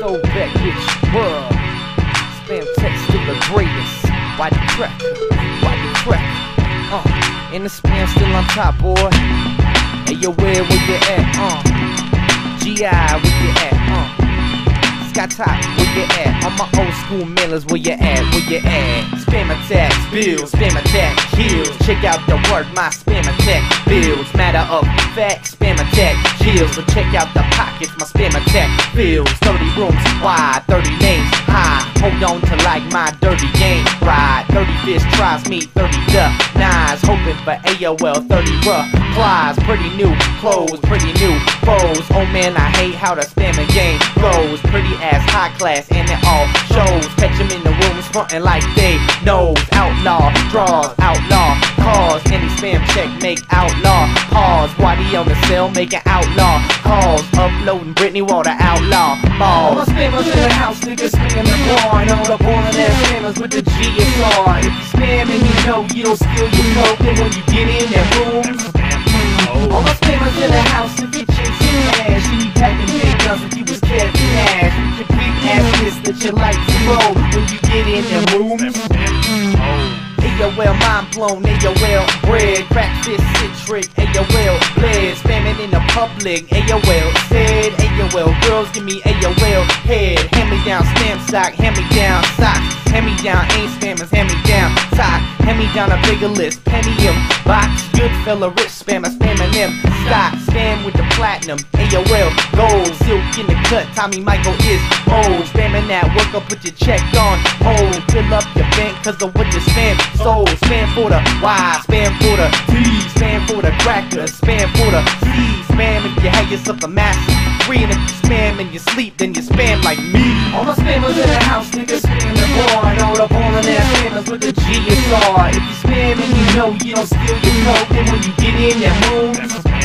throwback bitch world. Spam text to the greatest. Why the crack? Why the crack? Uh, and the spam still on top, boy. Hey, yo, where, where you at? Uh, GI, where you at? Sky top, where you at? On my old school millers, where you at? Where you at? Spam attacks, bills, spam attack, kills. Check out the work, my spam attack bills. Matter of fact, spam attack chills. But check out the pockets, my spam attack fills. 30 rooms wide, 30 names high. Hold on to like my dirty game ride. 30 fish tries me, 30 duck nines. Hoping for AOL, 30 replies. Pretty new clothes, pretty new foes. Oh man, I hate how the spamming game goes. Pretty ass high class, and it all shows. Catch 'em in the rooms, frontin' like they knows. Outlaw, draws, outlaw, cause. Any spam check, make outlaw. On the cell, make an outlaw. Calls, uploading Britney Water, outlaw. All my Balls. spammers in the house, niggas spamming the And all the ballin' ass spammers with the GSR If you spamming, you know you don't steal your coke And when you get in that room All my spammers in the house, if you chasing cash And you packing big guns if you was Nash With your big ass fist that you like to When you get in that room AOL mind blown, AOL bread, crack fist citric, AOL bled, spamming in the public, AOL said, AOL girls give me AOL head, hand me down spam sock, hand me down socks, hand me down ain't spammers, hand me down sock, hand me down a bigger list, penny Pentium box, good fella, rich spammer, spamming them stock, spam with platinum, AOL gold, silk in the cut, Tommy Michael is old, spamming that work up, put your check on hold, fill up your bank cause of what you spam sold, spam for the Y, spam for the T, spam for the cracker, spam for the C, spam if you have yourself a massive free, and if you spam in your sleep, then you spam like me. All my spammers in the house, niggas spam the bar. And all the ballin' ass spammers with the GSR If you spamming, you know you don't steal your coke And when you get in that room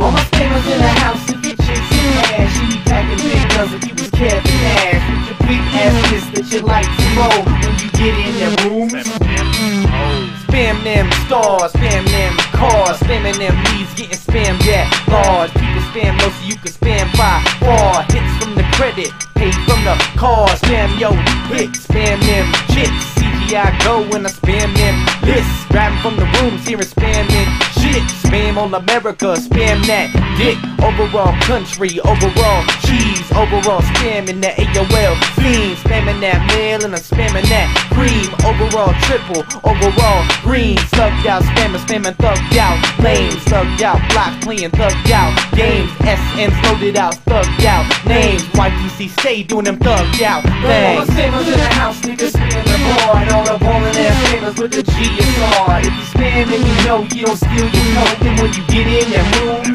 All my spammers in the house, if you chasing cash And you packing big guns if you was Kevin Nash With your big ass fist that you like to roll When you get in that room Spam them stars, spam them cars, spamming them leads, getting spammed at large. People spam so you can spam by far. Hits from the credit, paid from the car. Spam yo hits, spam them chicks. CGI go when I spam them lists. Grabbing from the rooms, hearing spamming shit. Spam all America, spam that dick. Overall country, overall cheese, overall spamming that AOL fiend. Spamming that mail and I'm spamming that cream. Overall triple, overall green. Thugged out, spamming, spamming, thugged out. Lanes, thugged out, blocks playing thugged out. Games, SMs loaded out, thugged out. Names, YTC stay doing them thugged out All things. spammers in the house, niggas spam the bar And all the ballin' ass with the GSR If you spamming, you know you don't steal your coke And when you get in that room